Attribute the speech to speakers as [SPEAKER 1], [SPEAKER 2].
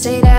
[SPEAKER 1] say that